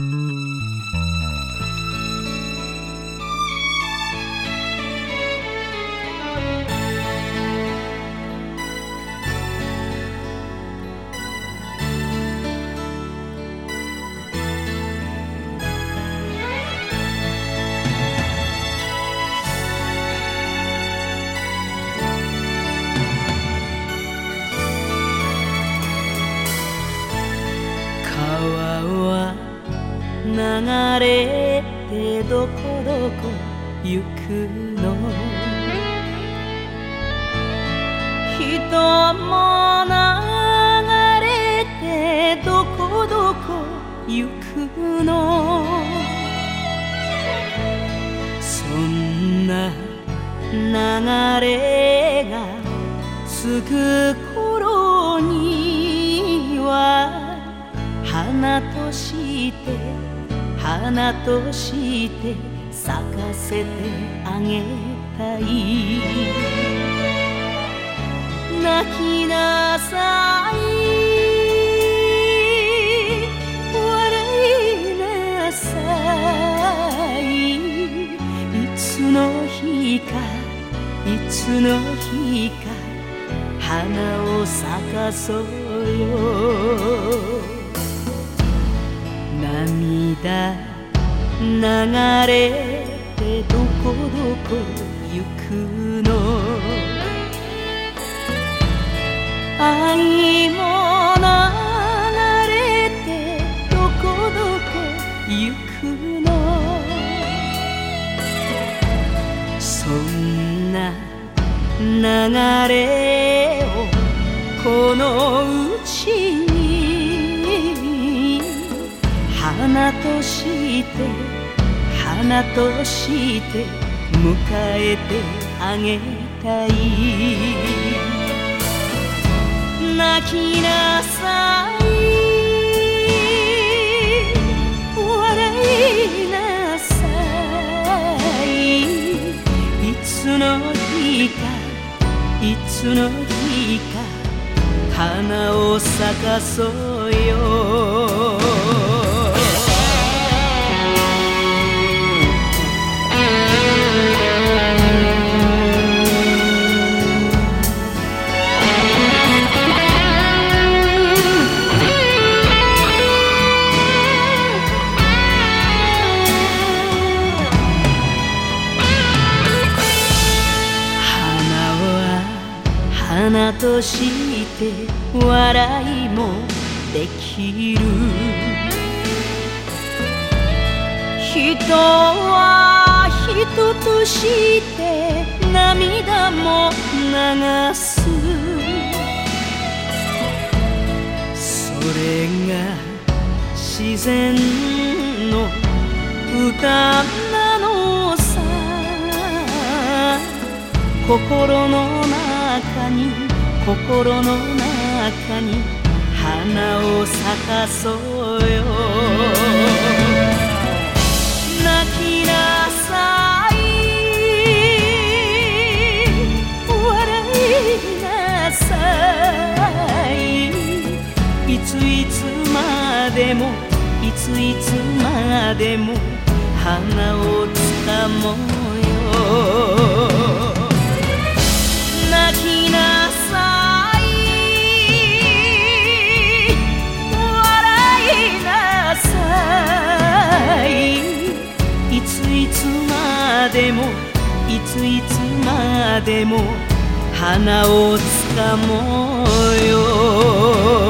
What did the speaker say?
Mm-hmm. 流れてどこどこ行くの。人も流れてどこどこ行くの。そんな流れがつく頃には花として花として咲かせてあげたい。泣きなさい。笑いなさい。いつの日かいつの日か花を咲かそうよ。涙流れてどこどこ行くの？愛も流れてどこどこ行くの？そんな流れをこのうちにとして花として迎えてあげたい。泣きなさい。笑いなさい。いつの日かいつの日か花を咲かそうよ。花として笑いもできる。人は人として涙も流す。それが自然の歌なのさ。心の中に心の中に花を咲かそうよ。泣きなさい。笑いなさい。いついつまでもいついつまでも花をつまでも花をつかもうよ。